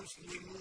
المسلمون